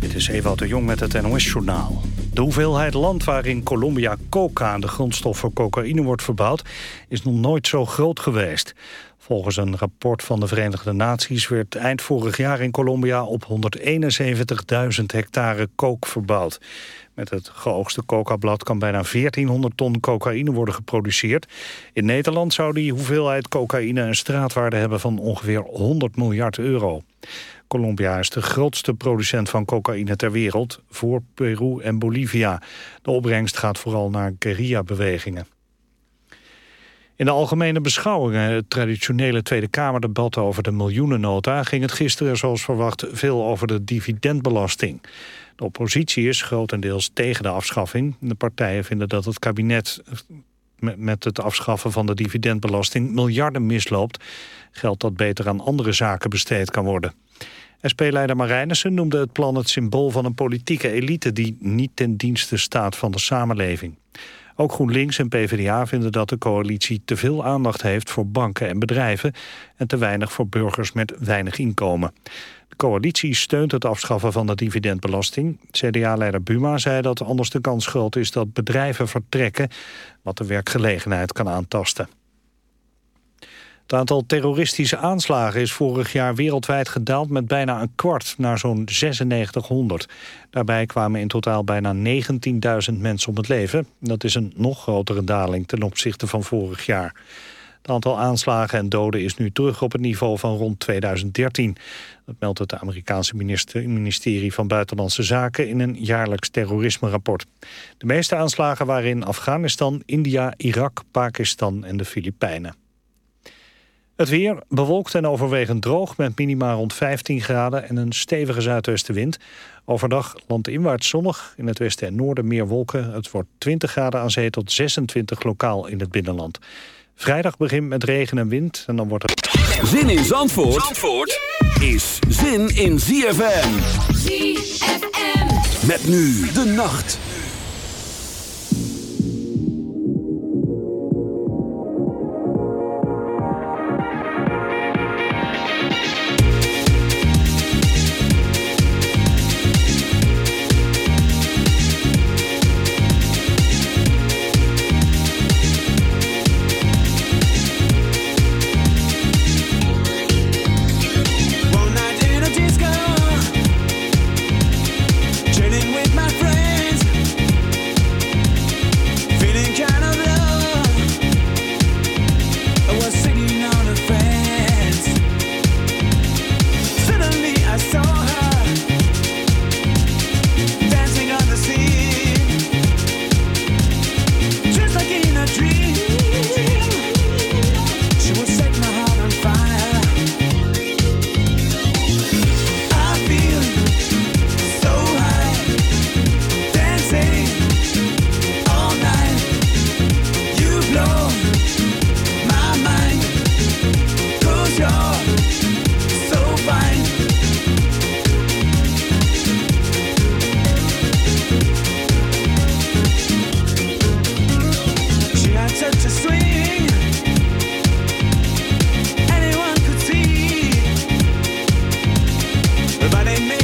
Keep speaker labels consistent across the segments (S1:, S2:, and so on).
S1: Dit is Ewout de Jong met het NOS-journaal. De hoeveelheid land waarin Colombia coca, de grondstof voor cocaïne, wordt verbouwd... is nog nooit zo groot geweest. Volgens een rapport van de Verenigde Naties... werd eind vorig jaar in Colombia op 171.000 hectare kook verbouwd. Met het geoogste coca-blad kan bijna 1400 ton cocaïne worden geproduceerd. In Nederland zou die hoeveelheid cocaïne een straatwaarde hebben van ongeveer 100 miljard euro. Colombia is de grootste producent van cocaïne ter wereld, voor Peru en Bolivia. De opbrengst gaat vooral naar guerrilla-bewegingen. In de algemene beschouwingen, het traditionele Tweede Kamerdebat over de miljoenennota, ging het gisteren zoals verwacht veel over de dividendbelasting. De oppositie is grotendeels tegen de afschaffing. De partijen vinden dat het kabinet met het afschaffen van de dividendbelasting miljarden misloopt. Geld dat beter aan andere zaken besteed kan worden. SP-leider Marijnissen noemde het plan het symbool van een politieke elite... die niet ten dienste staat van de samenleving. Ook GroenLinks en PvdA vinden dat de coalitie te veel aandacht heeft voor banken en bedrijven... en te weinig voor burgers met weinig inkomen. De coalitie steunt het afschaffen van de dividendbelasting. CDA-leider Buma zei dat anders de kans groot is dat bedrijven vertrekken... wat de werkgelegenheid kan aantasten. Het aantal terroristische aanslagen is vorig jaar wereldwijd gedaald met bijna een kwart naar zo'n 9600. Daarbij kwamen in totaal bijna 19.000 mensen om het leven. Dat is een nog grotere daling ten opzichte van vorig jaar. Het aantal aanslagen en doden is nu terug op het niveau van rond 2013. Dat meldt het Amerikaanse ministerie van Buitenlandse Zaken in een jaarlijks terrorisme-rapport. De meeste aanslagen waren in Afghanistan, India, Irak, Pakistan en de Filipijnen. Het weer bewolkt en overwegend droog met minima rond 15 graden en een stevige zuidwestenwind. Overdag landinwaarts zonnig, in het westen en noorden meer wolken. Het wordt 20 graden aan zee tot 26 lokaal in het binnenland. Vrijdag begint met regen en wind en dan wordt het...
S2: Zin in Zandvoort, Zandvoort is zin in ZFM.
S3: ZFM.
S2: Met nu de nacht.
S4: Everybody they make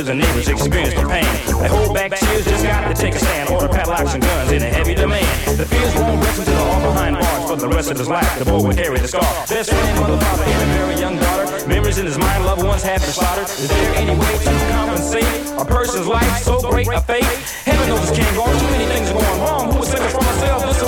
S3: Relatives and neighbors experience the pain. They hold back tears, just got to take a stand. Order padlocks and guns in a heavy demand. The fears won't rest until all behind bars for the rest of his life. The boy will carry the scar. Best friend, mother, father, and a very young daughter. Memories in his mind, loved ones have been slaughtered. Is there any way to compensate a person's life so great a fate? Heaven knows this can't go on. Too many things are going wrong. Who would was saving from myself? This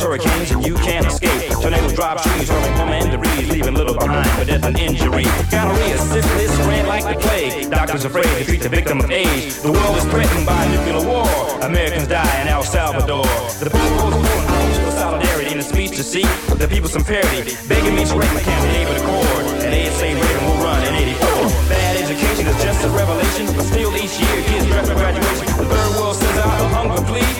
S3: Floods, hurricanes, and you can't escape. Tornadoes drop trees, hurling debris, leaving little behind for death and injury. Gonorrhea, syphilis, ran like the plague. Doctors afraid to treat the victim of age. The world is threatened by nuclear war. Americans die in El Salvador. The people's calling for solidarity in a speech to seek the people some parity. Begging me to write my campaign with accord. And they say Reagan will run in 84. Bad education is just a revelation, but still each year kids draft for graduation. The third world sends out the hunger plea.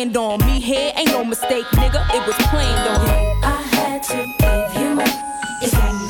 S5: planned on. Me here ain't no mistake, nigga. It was planned on.
S6: I had to give you my.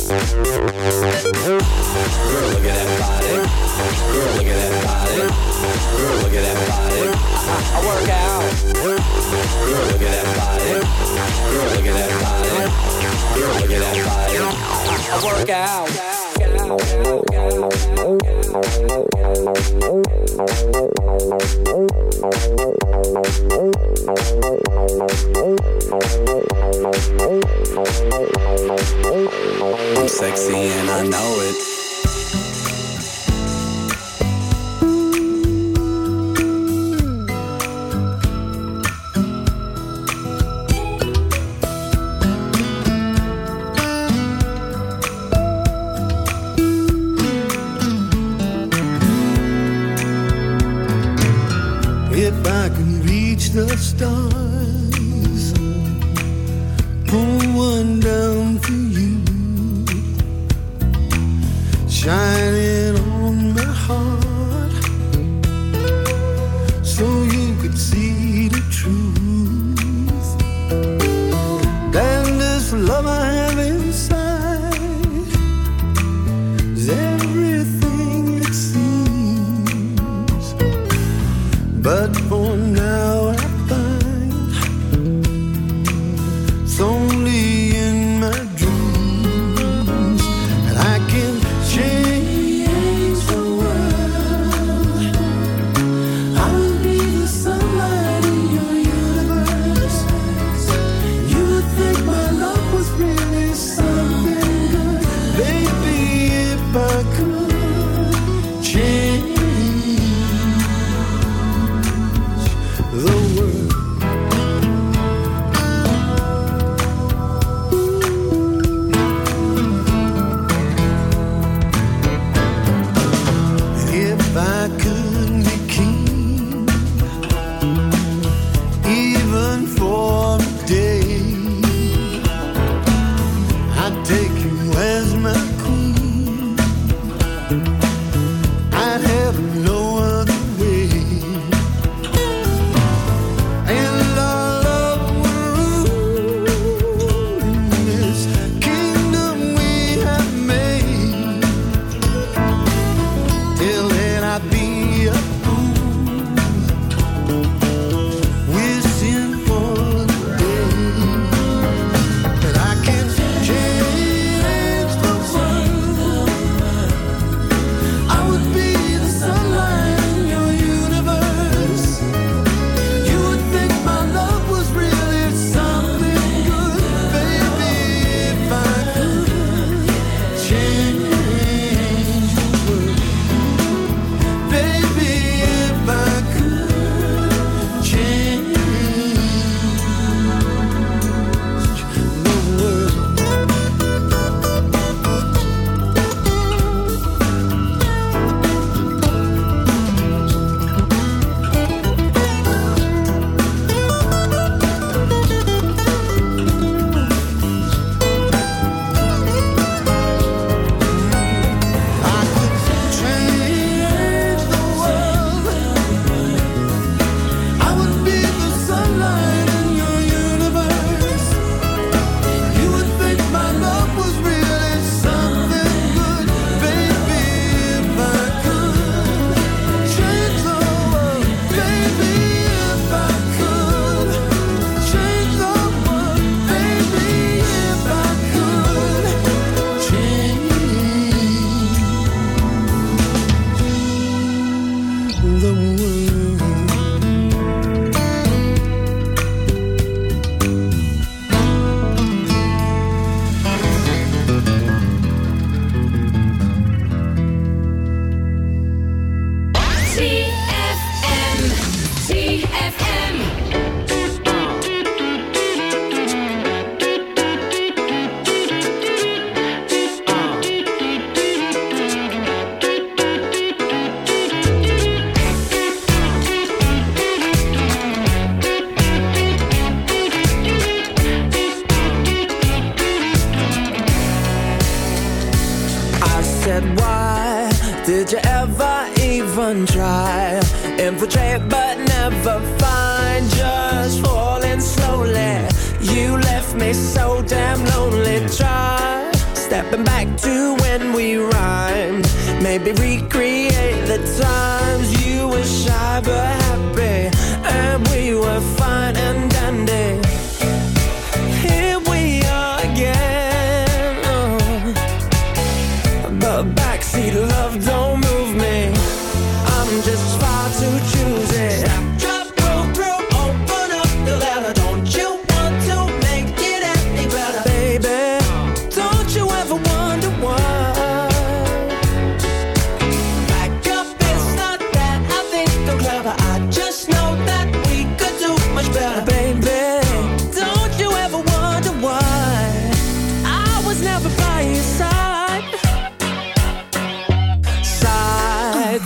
S4: Out.